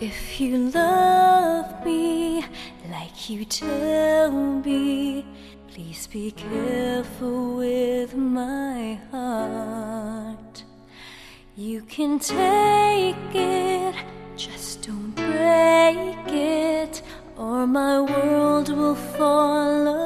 If you love me like you tell me, please be careful with my heart. You can take it, just don't break it, or my world will fall apart.